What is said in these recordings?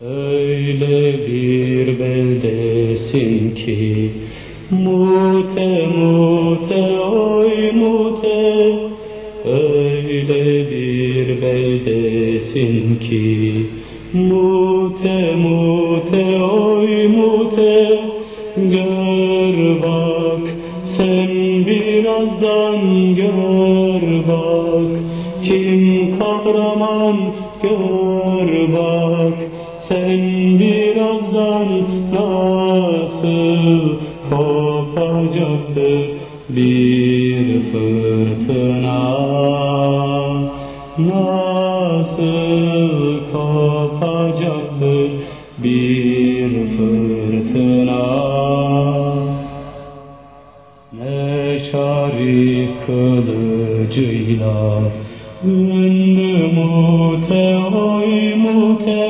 Öyle bir beldesin ki Mute mute oy mute. Öyle bir beldesin ki Mute mute oy mute. Gör bak sen birazdan gör bak. Kim kahraman gör bak Sen birazdan nasıl kopacaktır bir fırtına? Nasıl kopacaktır bir fırtına? Ne şarif kılıcıyla Ünlü mute oy mute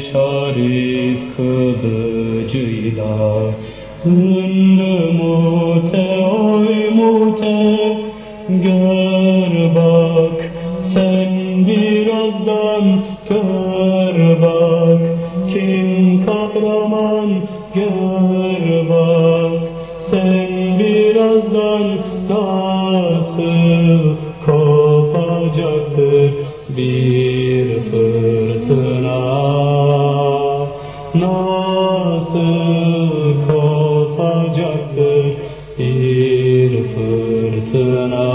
şarif kılıcıyla. Ünlü mute oy mute Gör bak. Sen birazdan gör bak. Kim kahraman gör bak. Sen birazdan nasıl kopacaktır bir fırtına nasıl kopacaktır bir fırtına?